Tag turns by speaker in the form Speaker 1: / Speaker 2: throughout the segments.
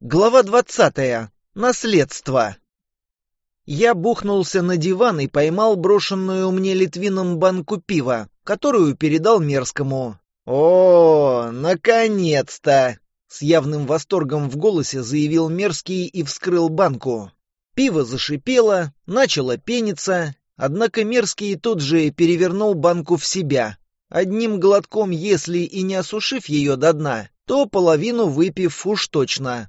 Speaker 1: Глава 20. Наследство. Я бухнулся на диван и поймал брошенную мне Литвином банку пива, которую передал мерзкому. «О, наконец-то!» С явным восторгом в голосе заявил мерзкий и вскрыл банку. Пиво зашипело, начало пениться, однако мерзкий тут же перевернул банку в себя. Одним глотком, если и не осушив ее до дна, то половину выпив уж точно.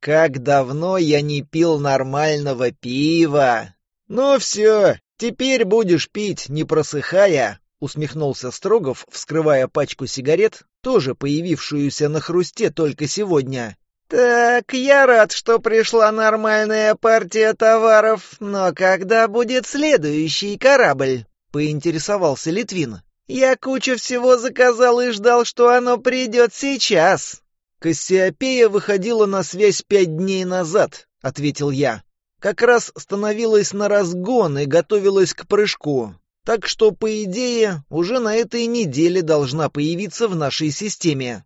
Speaker 1: Как давно я не пил нормального пива! Ну все, теперь будешь пить, не просыхая, — усмехнулся Строгов, вскрывая пачку сигарет, тоже появившуюся на хрусте только сегодня. «Так, я рад, что пришла нормальная партия товаров, но когда будет следующий корабль?» — поинтересовался Литвин. «Я кучу всего заказал и ждал, что оно придет сейчас». «Кассиопея выходила на связь пять дней назад», — ответил я. «Как раз становилась на разгон и готовилась к прыжку. Так что, по идее, уже на этой неделе должна появиться в нашей системе».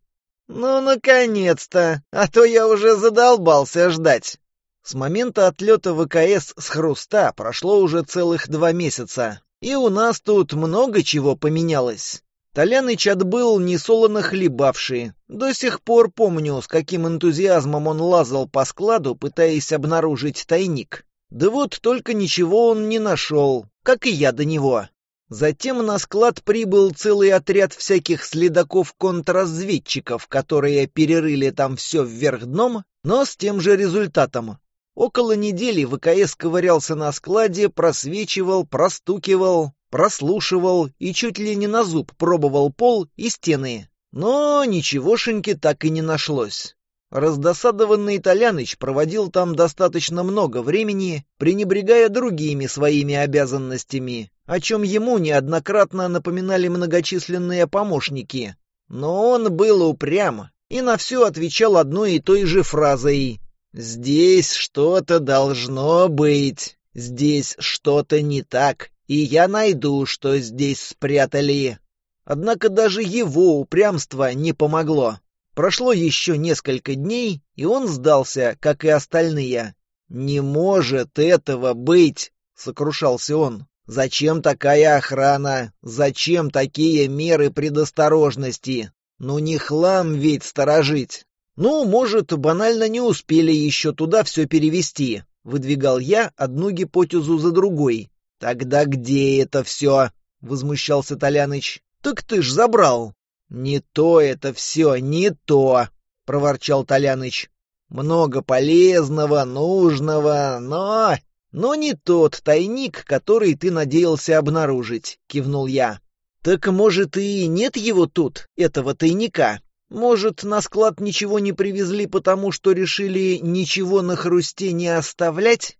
Speaker 1: «Ну, наконец-то! А то я уже задолбался ждать!» С момента отлета ВКС с «Хруста» прошло уже целых два месяца. И у нас тут много чего поменялось. Толяныч отбыл, несолоно хлебавший. До сих пор помню, с каким энтузиазмом он лазал по складу, пытаясь обнаружить тайник. Да вот только ничего он не нашел, как и я до него. Затем на склад прибыл целый отряд всяких следаков-контрразведчиков, которые перерыли там все вверх дном, но с тем же результатом. Около недели ВКС ковырялся на складе, просвечивал, простукивал, прослушивал и чуть ли не на зуб пробовал пол и стены. Но ничегошеньки так и не нашлось. Раздосадованный Толяныч проводил там достаточно много времени, пренебрегая другими своими обязанностями, о чем ему неоднократно напоминали многочисленные помощники. Но он был упрям и на все отвечал одной и той же фразой «Здесь что-то должно быть, здесь что-то не так, и я найду, что здесь спрятали. Однако даже его упрямство не помогло. Прошло еще несколько дней, и он сдался, как и остальные. «Не может этого быть!» — сокрушался он. «Зачем такая охрана? Зачем такие меры предосторожности? Ну не хлам ведь сторожить!» «Ну, может, банально не успели еще туда все перевести», — выдвигал я одну гипотезу за другой. «Тогда где это все?» — возмущался Толяныч. «Так ты ж забрал!» «Не то это все, не то!» — проворчал Толяныч. «Много полезного, нужного, но...» «Но не тот тайник, который ты надеялся обнаружить», — кивнул я. «Так, может, и нет его тут, этого тайника? Может, на склад ничего не привезли, потому что решили ничего на хрусте не оставлять?»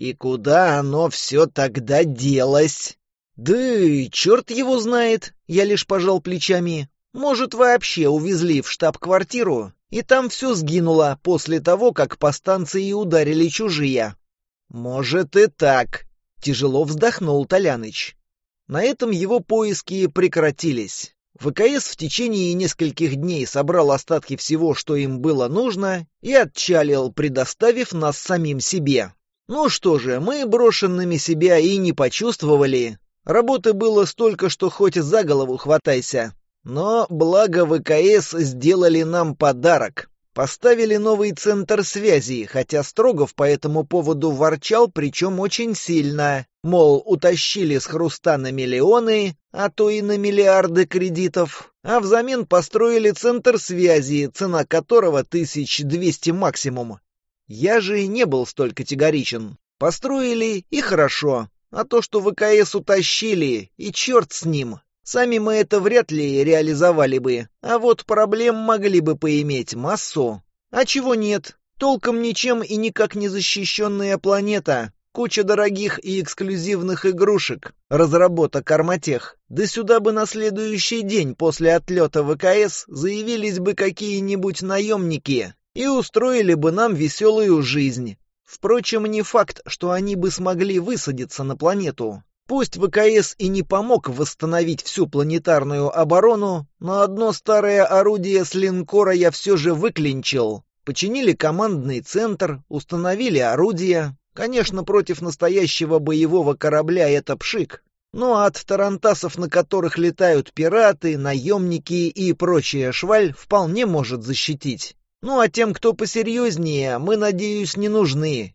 Speaker 1: И куда оно все тогда делось? Да черт его знает, я лишь пожал плечами. Может, вообще увезли в штаб-квартиру, и там все сгинуло после того, как по станции ударили чужие. Может и так, тяжело вздохнул Толяныч. На этом его поиски прекратились. ВКС в течение нескольких дней собрал остатки всего, что им было нужно, и отчалил, предоставив нас самим себе. Ну что же, мы брошенными себя и не почувствовали. Работы было столько, что хоть за голову хватайся. Но благо ВКС сделали нам подарок. Поставили новый центр связи, хотя Строгов по этому поводу ворчал, причем очень сильно. Мол, утащили с хруста на миллионы, а то и на миллиарды кредитов. А взамен построили центр связи, цена которого 1200 максимум. Я же и не был столь категоричен. Построили и хорошо. А то, что ВКС утащили, и черт с ним. Сами мы это вряд ли реализовали бы. А вот проблем могли бы поиметь массу. А чего нет? Толком ничем и никак не защищенная планета. Куча дорогих и эксклюзивных игрушек, разработок арматех. Да сюда бы на следующий день после отлета ВКС заявились бы какие-нибудь наемники, и устроили бы нам веселую жизнь. Впрочем, не факт, что они бы смогли высадиться на планету. Пусть ВКС и не помог восстановить всю планетарную оборону, но одно старое орудие с линкора я все же выклинчил. Починили командный центр, установили орудия. Конечно, против настоящего боевого корабля это пшик, но от тарантасов, на которых летают пираты, наемники и прочая шваль, вполне может защитить. Ну а тем, кто посерьезнее, мы, надеюсь, не нужны.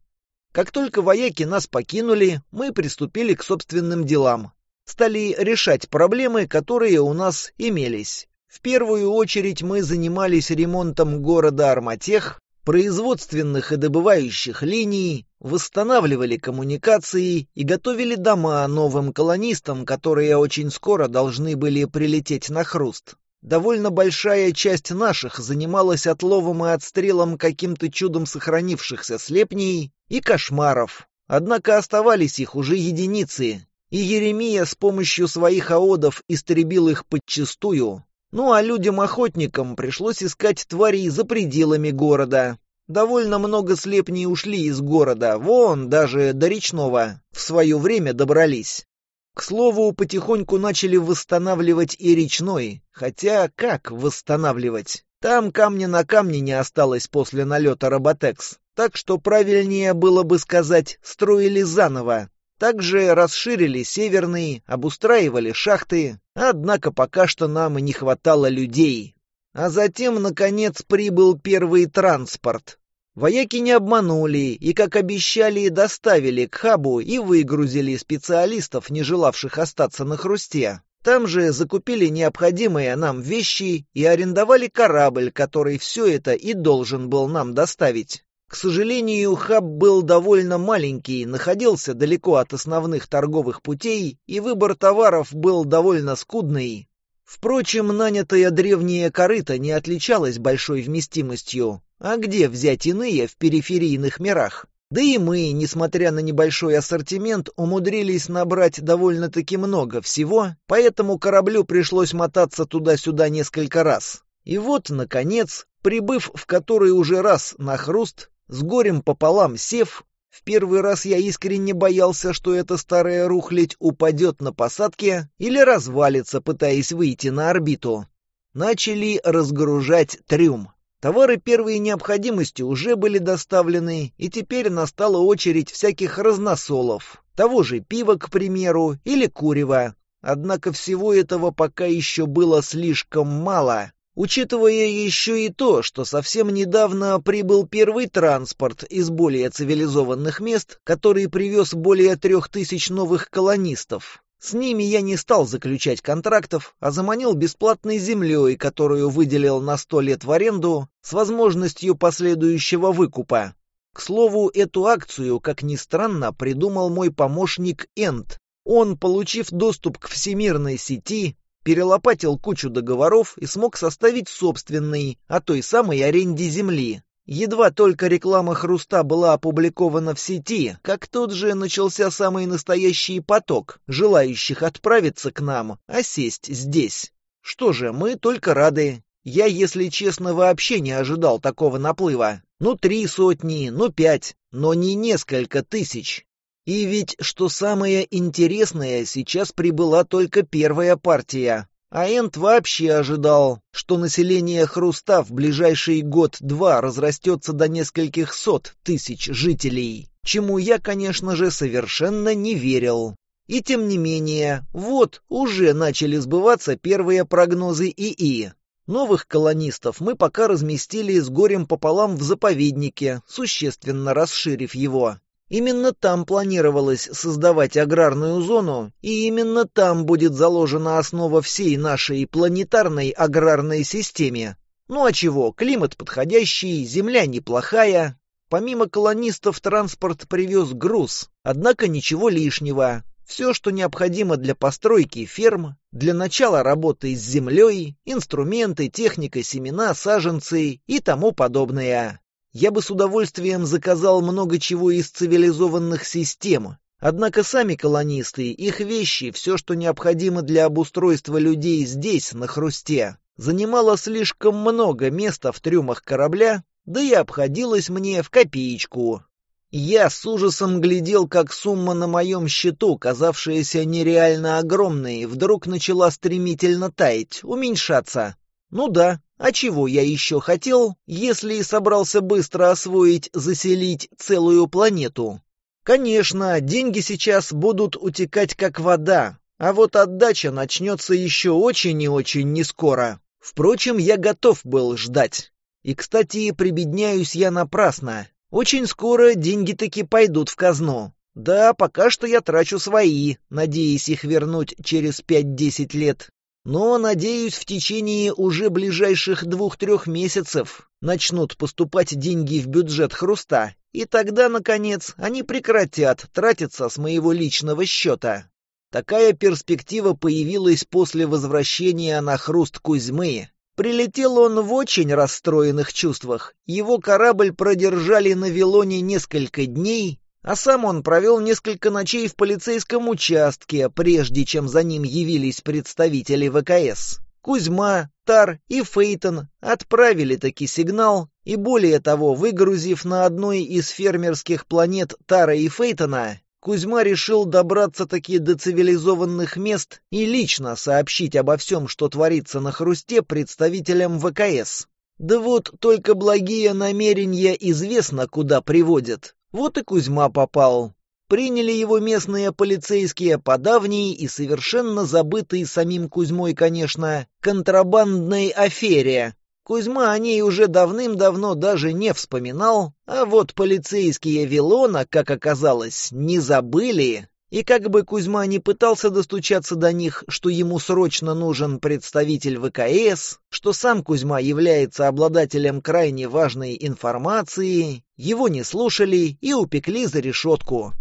Speaker 1: Как только вояки нас покинули, мы приступили к собственным делам. Стали решать проблемы, которые у нас имелись. В первую очередь мы занимались ремонтом города Арматех, производственных и добывающих линий, восстанавливали коммуникации и готовили дома новым колонистам, которые очень скоро должны были прилететь на хруст. Довольно большая часть наших занималась отловом и отстрелом каким-то чудом сохранившихся слепней и кошмаров. Однако оставались их уже единицы, и Еремия с помощью своих аодов истребил их подчистую. Ну а людям-охотникам пришлось искать тварей за пределами города. Довольно много слепней ушли из города, вон даже до речного в свое время добрались. К слову, потихоньку начали восстанавливать и речной, хотя как восстанавливать? Там камня на камне не осталось после налета «Роботекс», так что правильнее было бы сказать «строили заново». Также расширили северные, обустраивали шахты, однако пока что нам не хватало людей. А затем, наконец, прибыл первый транспорт. Вояки не обманули и, как обещали, доставили к хабу и выгрузили специалистов, не желавших остаться на хрусте. Там же закупили необходимые нам вещи и арендовали корабль, который все это и должен был нам доставить. К сожалению, хаб был довольно маленький, находился далеко от основных торговых путей, и выбор товаров был довольно скудный. Впрочем, нанятая древняя корыта не отличалась большой вместимостью, а где взять иные в периферийных мирах? Да и мы, несмотря на небольшой ассортимент, умудрились набрать довольно-таки много всего, поэтому кораблю пришлось мотаться туда-сюда несколько раз. И вот, наконец, прибыв в который уже раз на хруст, с горем пополам сев, в первый раз я искренне боялся, что эта старая рухлядь упадет на посадке или развалится, пытаясь выйти на орбиту. Начали разгружать трюм. Товары первой необходимости уже были доставлены, и теперь настала очередь всяких разносолов, того же пива, к примеру, или курева. Однако всего этого пока еще было слишком мало, учитывая еще и то, что совсем недавно прибыл первый транспорт из более цивилизованных мест, который привез более трех тысяч новых колонистов. С ними я не стал заключать контрактов, а заманил бесплатной землей, которую выделил на сто лет в аренду, с возможностью последующего выкупа. К слову, эту акцию, как ни странно, придумал мой помощник Энд. Он, получив доступ к всемирной сети, перелопатил кучу договоров и смог составить собственный о той самой аренде земли. Едва только реклама «Хруста» была опубликована в сети, как тут же начался самый настоящий поток желающих отправиться к нам, а сесть здесь. Что же, мы только рады. Я, если честно, вообще не ожидал такого наплыва. Ну, три сотни, ну, пять, но не несколько тысяч. И ведь, что самое интересное, сейчас прибыла только первая партия, а Энд вообще ожидал, что население Хруста в ближайший год-два разрастется до нескольких сот тысяч жителей, чему я, конечно же, совершенно не верил. И тем не менее, вот уже начали сбываться первые прогнозы ИИ. Новых колонистов мы пока разместили с горем пополам в заповеднике, существенно расширив его. Именно там планировалось создавать аграрную зону, и именно там будет заложена основа всей нашей планетарной аграрной системе. Ну а чего, климат подходящий, земля неплохая. Помимо колонистов транспорт привез груз, однако ничего лишнего. Все, что необходимо для постройки ферм, для начала работы с землей, инструменты, техника, семена, саженцы и тому подобное. Я бы с удовольствием заказал много чего из цивилизованных систем, однако сами колонисты, их вещи, все, что необходимо для обустройства людей здесь, на хрусте, занимало слишком много места в трюмах корабля, да и обходилось мне в копеечку. Я с ужасом глядел, как сумма на моем счету, казавшаяся нереально огромной, вдруг начала стремительно таять, уменьшаться. Ну да, а чего я еще хотел, если собрался быстро освоить, заселить целую планету? Конечно, деньги сейчас будут утекать как вода, а вот отдача начнется еще очень и очень нескоро. Впрочем, я готов был ждать. И, кстати, прибедняюсь я напрасно. Очень скоро деньги таки пойдут в казну. Да, пока что я трачу свои, надеясь их вернуть через 5-10 лет. Но, надеюсь, в течение уже ближайших двух-трех месяцев начнут поступать деньги в бюджет «Хруста», и тогда, наконец, они прекратят тратиться с моего личного счета. Такая перспектива появилась после возвращения на «Хруст» Кузьмы. Прилетел он в очень расстроенных чувствах. Его корабль продержали на Вилоне несколько дней, а сам он провел несколько ночей в полицейском участке, прежде чем за ним явились представители ВКС. Кузьма, Тар и Фейтон отправили таки сигнал, и более того, выгрузив на одной из фермерских планет Тара и Фейтона, Кузьма решил добраться таки до цивилизованных мест и лично сообщить обо всем, что творится на хрусте, представителям ВКС. Да вот только благие намерения известно, куда приводят. Вот и Кузьма попал. Приняли его местные полицейские по давней и совершенно забытой самим Кузьмой, конечно, контрабандной афере. Кузьма о ней уже давным-давно даже не вспоминал, а вот полицейские Вилона, как оказалось, не забыли и как бы Кузьма не пытался достучаться до них, что ему срочно нужен представитель ВКС, что сам Кузьма является обладателем крайне важной информации, его не слушали и упекли за решетку.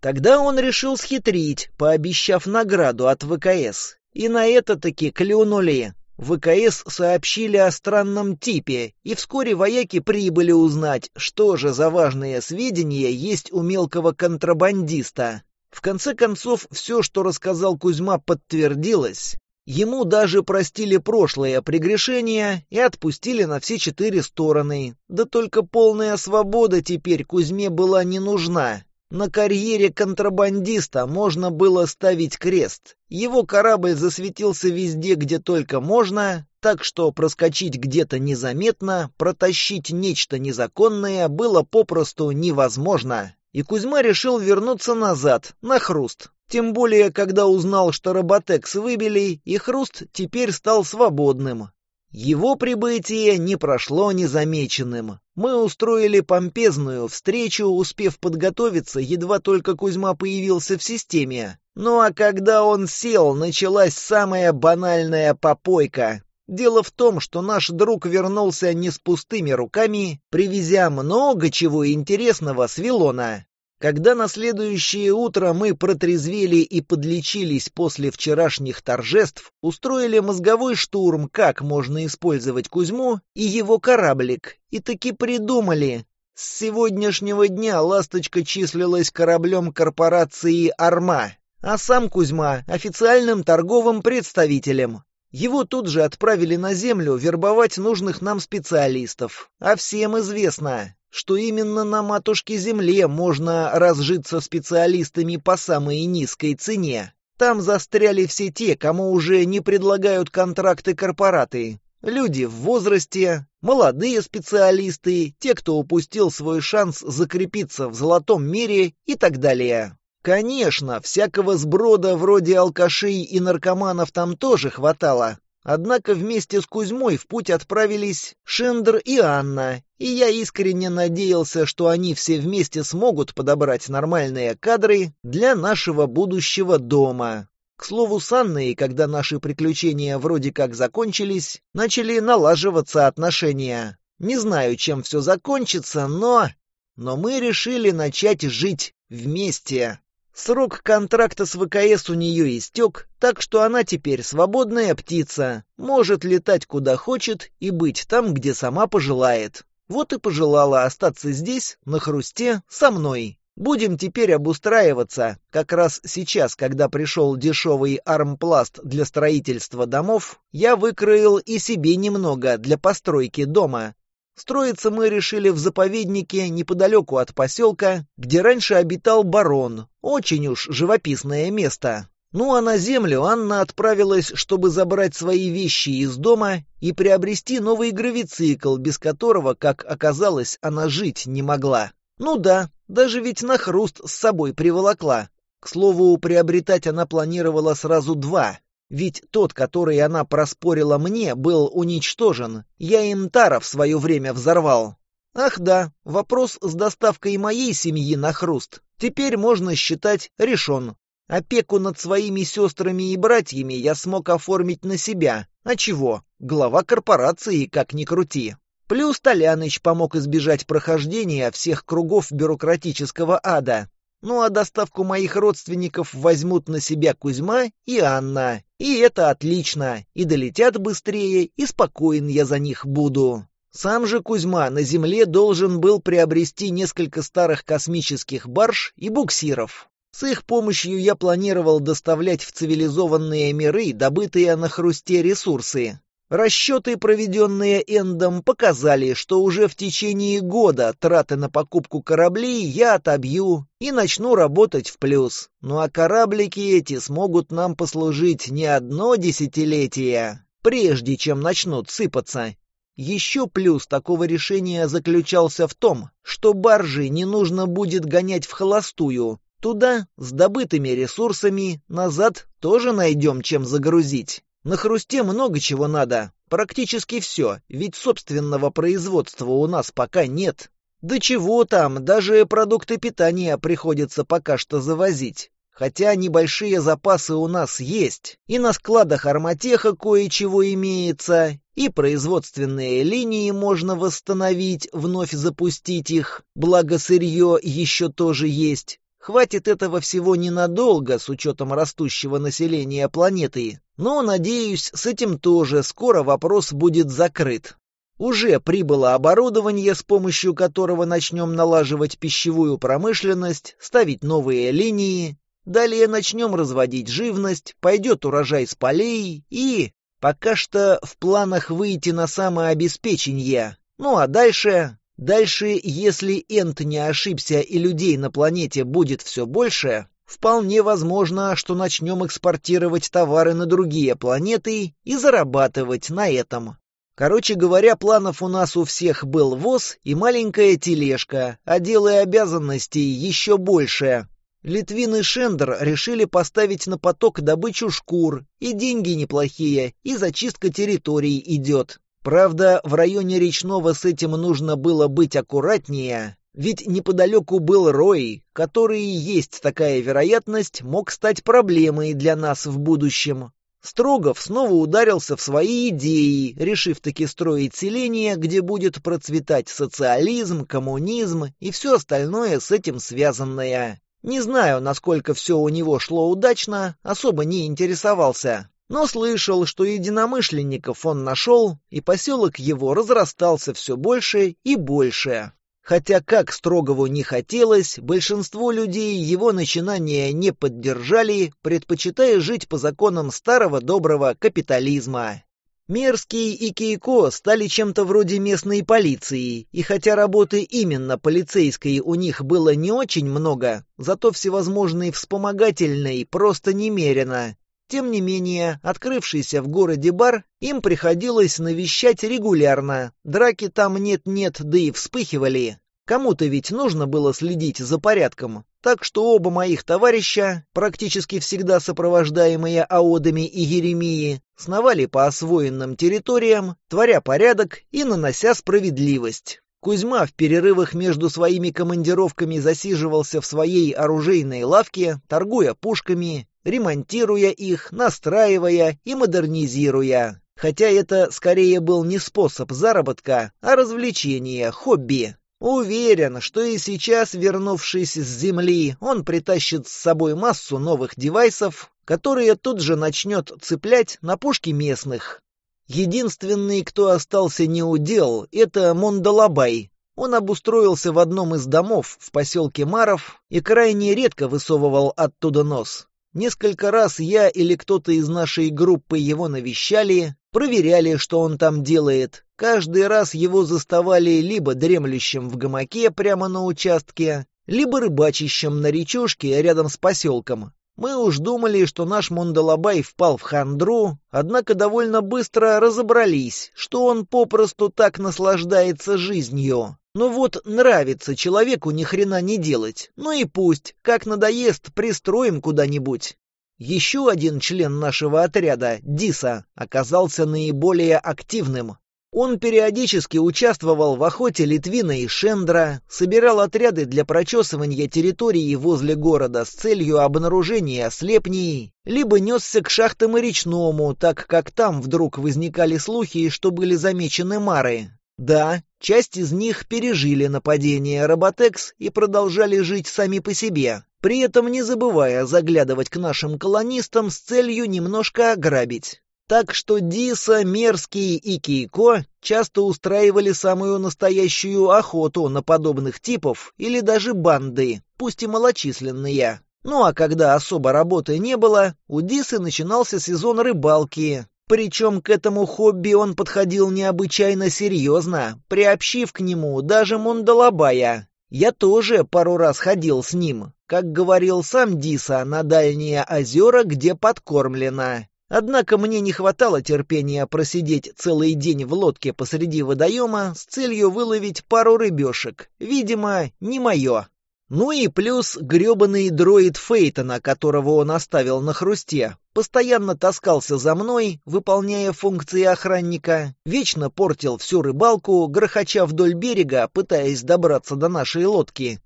Speaker 1: Тогда он решил схитрить, пообещав награду от ВКС. И на это таки клюнули. ВКС сообщили о странном типе, и вскоре вояки прибыли узнать, что же за важные сведения есть у мелкого контрабандиста. В конце концов, все, что рассказал Кузьма, подтвердилось. Ему даже простили прошлое прегрешение и отпустили на все четыре стороны. Да только полная свобода теперь Кузьме была не нужна. На карьере контрабандиста можно было ставить крест. Его корабль засветился везде, где только можно, так что проскочить где-то незаметно, протащить нечто незаконное было попросту невозможно и Кузьма решил вернуться назад, на хруст. Тем более, когда узнал, что роботекс выбили, и хруст теперь стал свободным. Его прибытие не прошло незамеченным. Мы устроили помпезную встречу, успев подготовиться, едва только Кузьма появился в системе. Ну а когда он сел, началась самая банальная попойка. Дело в том, что наш друг вернулся не с пустыми руками, привезя много чего интересного с Вилона. Когда на следующее утро мы протрезвели и подлечились после вчерашних торжеств, устроили мозговой штурм, как можно использовать Кузьму и его кораблик, и таки придумали. С сегодняшнего дня «Ласточка» числилась кораблем корпорации «Арма», а сам Кузьма — официальным торговым представителем. Его тут же отправили на землю вербовать нужных нам специалистов. А всем известно, что именно на матушке-земле можно разжиться специалистами по самой низкой цене. Там застряли все те, кому уже не предлагают контракты корпораты. Люди в возрасте, молодые специалисты, те, кто упустил свой шанс закрепиться в золотом мире и так далее. Конечно, всякого сброда вроде алкашей и наркоманов там тоже хватало. Однако вместе с Кузьмой в путь отправились Шендер и Анна, и я искренне надеялся, что они все вместе смогут подобрать нормальные кадры для нашего будущего дома. К слову, с Анной, когда наши приключения вроде как закончились, начали налаживаться отношения. Не знаю, чем все закончится, но... Но мы решили начать жить вместе. Срок контракта с ВКС у нее истек, так что она теперь свободная птица, может летать куда хочет и быть там, где сама пожелает. Вот и пожелала остаться здесь, на хрусте, со мной. Будем теперь обустраиваться. Как раз сейчас, когда пришел дешевый армпласт для строительства домов, я выкроил и себе немного для постройки дома. Строиться мы решили в заповеднике неподалеку от поселка, где раньше обитал барон. Очень уж живописное место. Ну а на землю Анна отправилась, чтобы забрать свои вещи из дома и приобрести новый гравицикл, без которого, как оказалось, она жить не могла. Ну да, даже ведь на хруст с собой приволокла. К слову, приобретать она планировала сразу два. Ведь тот, который она проспорила мне, был уничтожен. Я Интара в свое время взорвал. Ах да, вопрос с доставкой моей семьи на хруст теперь можно считать решен. Опеку над своими сестрами и братьями я смог оформить на себя. А чего? Глава корпорации, как ни крути. Плюс Толяныч помог избежать прохождения всех кругов бюрократического ада. Ну а доставку моих родственников возьмут на себя Кузьма и Анна. И это отлично. И долетят быстрее, и спокоен я за них буду. Сам же Кузьма на земле должен был приобрести несколько старых космических барж и буксиров. С их помощью я планировал доставлять в цивилизованные миры добытые на хрусте ресурсы. Расчеты, проведенные Эндом, показали, что уже в течение года траты на покупку кораблей я отобью и начну работать в плюс. Ну а кораблики эти смогут нам послужить не одно десятилетие, прежде чем начнут сыпаться. Еще плюс такого решения заключался в том, что баржи не нужно будет гонять в холостую. Туда с добытыми ресурсами, назад тоже найдем чем загрузить. На хрусте много чего надо, практически все, ведь собственного производства у нас пока нет. Да чего там, даже продукты питания приходится пока что завозить. Хотя небольшие запасы у нас есть, и на складах арматеха кое-чего имеется, и производственные линии можно восстановить, вновь запустить их, благо сырье еще тоже есть. Хватит этого всего ненадолго, с учетом растущего населения планеты, но, надеюсь, с этим тоже скоро вопрос будет закрыт. Уже прибыло оборудование, с помощью которого начнем налаживать пищевую промышленность, ставить новые линии. Далее начнем разводить живность, пойдет урожай с полей и... Пока что в планах выйти на самообеспечение. Ну а дальше Дальше, если Энт не ошибся и людей на планете будет все больше, вполне возможно, что начнем экспортировать товары на другие планеты и зарабатывать на этом. Короче говоря, планов у нас у всех был ВОЗ и маленькая тележка, а дел и обязанностей еще больше. Литвин и Шендер решили поставить на поток добычу шкур, и деньги неплохие, и зачистка территорий идет. Правда, в районе Речного с этим нужно было быть аккуратнее, ведь неподалеку был Рой, который и есть такая вероятность, мог стать проблемой для нас в будущем. Строгов снова ударился в свои идеи, решив таки строить селение, где будет процветать социализм, коммунизм и все остальное с этим связанное. Не знаю, насколько все у него шло удачно, особо не интересовался но слышал, что единомышленников он нашел, и поселок его разрастался все больше и больше. Хотя, как Строгову не хотелось, большинство людей его начинания не поддержали, предпочитая жить по законам старого доброго капитализма. Мерзкий и Кейко стали чем-то вроде местной полиции, и хотя работы именно полицейской у них было не очень много, зато всевозможной вспомогательной просто немерено, тем не менее, открывшийся в городе бар им приходилось навещать регулярно. Драки там нет-нет, да и вспыхивали. Кому-то ведь нужно было следить за порядком. Так что оба моих товарища, практически всегда сопровождаемые Аодами и Еремии, сновали по освоенным территориям, творя порядок и нанося справедливость. Кузьма в перерывах между своими командировками засиживался в своей оружейной лавке, торгуя пушками, ремонтируя их, настраивая и модернизируя. Хотя это скорее был не способ заработка, а развлечение, хобби. Уверен, что и сейчас, вернувшись с Земли, он притащит с собой массу новых девайсов, которые тут же начнет цеплять на пушки местных. Единственный, кто остался не у дел, это Мондалабай. Он обустроился в одном из домов в поселке Маров и крайне редко высовывал оттуда нос. Несколько раз я или кто-то из нашей группы его навещали, проверяли, что он там делает. Каждый раз его заставали либо дремлющим в гамаке прямо на участке, либо рыбачащим на речушке рядом с поселком. Мы уж думали, что наш Мондалабай впал в хандру, однако довольно быстро разобрались, что он попросту так наслаждается жизнью. Но вот нравится человеку ни хрена не делать. Ну и пусть, как надоест, пристроим куда-нибудь. Еще один член нашего отряда, Диса, оказался наиболее активным. Он периодически участвовал в охоте Литвина и Шендра, собирал отряды для прочесывания территории возле города с целью обнаружения слепней, либо несся к шахтам и речному, так как там вдруг возникали слухи, что были замечены мары. Да, часть из них пережили нападение Роботекс и продолжали жить сами по себе, при этом не забывая заглядывать к нашим колонистам с целью немножко ограбить. Так что Диса, Мерзкий и Кейко часто устраивали самую настоящую охоту на подобных типов или даже банды, пусть и малочисленные. Ну а когда особо работы не было, у Дисы начинался сезон рыбалки, причем к этому хобби он подходил необычайно серьезно, приобщив к нему даже Мундалабая. Я тоже пару раз ходил с ним, как говорил сам Диса, на дальние озера, где подкормлено. Однако мне не хватало терпения просидеть целый день в лодке посреди водоема с целью выловить пару рыбешек. Видимо, не мое. Ну и плюс грёбаный дроид Фейтона, которого он оставил на хрусте, постоянно таскался за мной, выполняя функции охранника, вечно портил всю рыбалку, грохоча вдоль берега, пытаясь добраться до нашей лодки.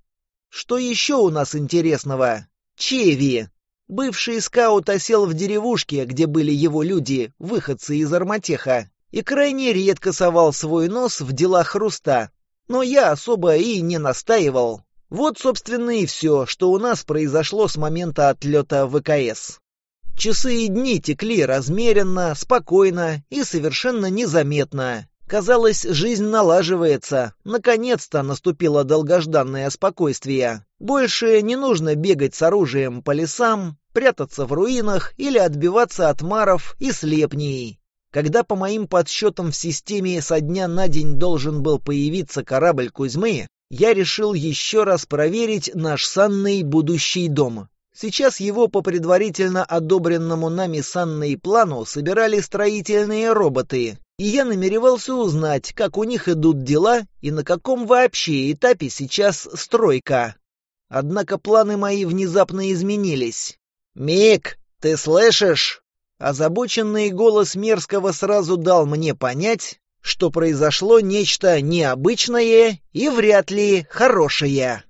Speaker 1: Что еще у нас интересного? Чеви. Бывший скаут осел в деревушке, где были его люди, выходцы из Арматеха, и крайне редко совал свой нос в дела хруста. Но я особо и не настаивал, вот, собственно, и все, что у нас произошло с момента отлета ВКС. Часы и дни текли размеренно, спокойно и совершенно незаметно. Казалось, жизнь налаживается. Наконец-то наступило долгожданное спокойствие. Больше не нужно бегать с оружием по лесам, прятаться в руинах или отбиваться от маров и слепней. Когда, по моим подсчетам, в системе со дня на день должен был появиться корабль Кузьмы, я решил еще раз проверить наш санный будущий дом. Сейчас его по предварительно одобренному нами с плану собирали строительные роботы, и я намеревался узнать, как у них идут дела и на каком вообще этапе сейчас стройка. Однако планы мои внезапно изменились. «Мик, ты слышишь?» Озабоченный голос Мерзкого сразу дал мне понять, что произошло нечто необычное и вряд ли хорошее.